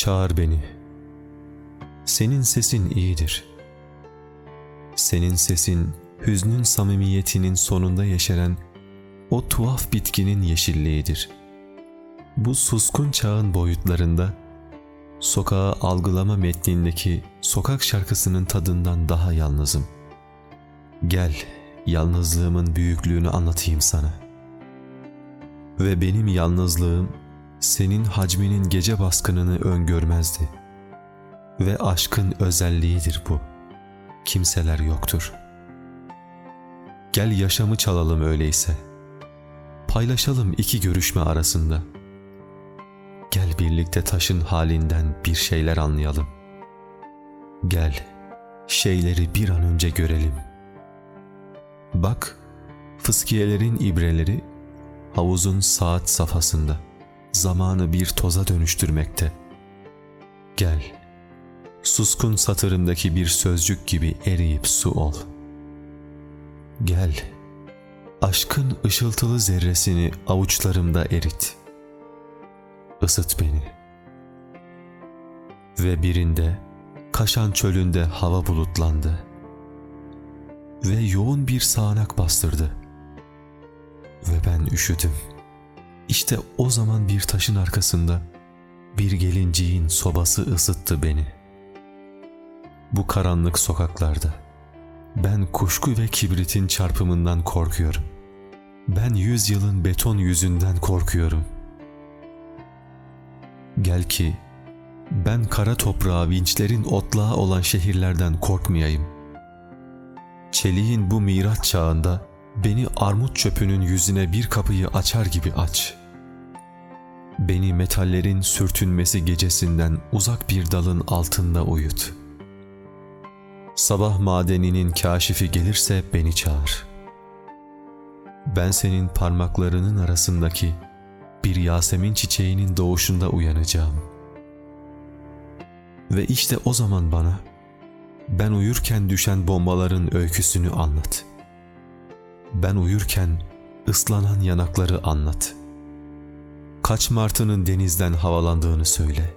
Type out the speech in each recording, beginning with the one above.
Çağır beni. Senin sesin iyidir. Senin sesin hüznün samimiyetinin sonunda yeşeren o tuhaf bitkinin yeşilliğidir. Bu suskun çağın boyutlarında sokağı algılama metnindeki sokak şarkısının tadından daha yalnızım. Gel, yalnızlığımın büyüklüğünü anlatayım sana. Ve benim yalnızlığım senin hacminin gece baskınını öngörmezdi. Ve aşkın özelliğidir bu. Kimseler yoktur. Gel yaşamı çalalım öyleyse. Paylaşalım iki görüşme arasında. Gel birlikte taşın halinden bir şeyler anlayalım. Gel, şeyleri bir an önce görelim. Bak, fıskiyelerin ibreleri havuzun saat safhasında zamanı bir toza dönüştürmekte. Gel, suskun satırındaki bir sözcük gibi eriyip su ol. Gel, aşkın ışıltılı zerresini avuçlarımda erit. Isıt beni. Ve birinde, Kaşan çölünde hava bulutlandı. Ve yoğun bir sağanak bastırdı. Ve ben üşüdüm. İşte o zaman bir taşın arkasında bir gelinciğin sobası ısıttı beni. Bu karanlık sokaklarda ben kuşku ve kibritin çarpımından korkuyorum. Ben yüzyılın beton yüzünden korkuyorum. Gel ki ben kara toprağa vinçlerin otlağı olan şehirlerden korkmayayım. Çeliğin bu mirat çağında beni armut çöpünün yüzüne bir kapıyı açar gibi aç. Beni metallerin sürtünmesi gecesinden uzak bir dalın altında uyut. Sabah madeninin kaşifi gelirse beni çağır. Ben senin parmaklarının arasındaki bir Yasemin çiçeğinin doğuşunda uyanacağım. Ve işte o zaman bana ben uyurken düşen bombaların öyküsünü anlat. Ben uyurken ıslanan yanakları anlat. Kaç martının denizden havalandığını söyle.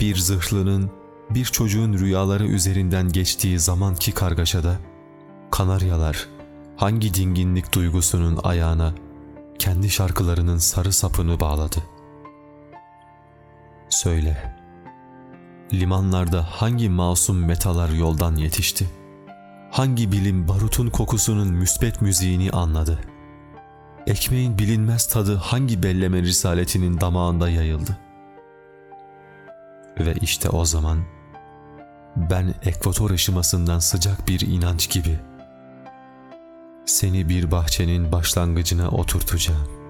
Bir zırhlının bir çocuğun rüyaları üzerinden geçtiği zamanki kargaşada kanaryalar hangi dinginlik duygusunun ayağına kendi şarkılarının sarı sapını bağladı. Söyle, limanlarda hangi masum metalar yoldan yetişti? Hangi bilim barutun kokusunun müsbet müziğini anladı? Ekmeğin bilinmez tadı hangi belleme risaletinin damağında yayıldı? Ve işte o zaman ben ekvator ışımasından sıcak bir inanç gibi seni bir bahçenin başlangıcına oturtacağım.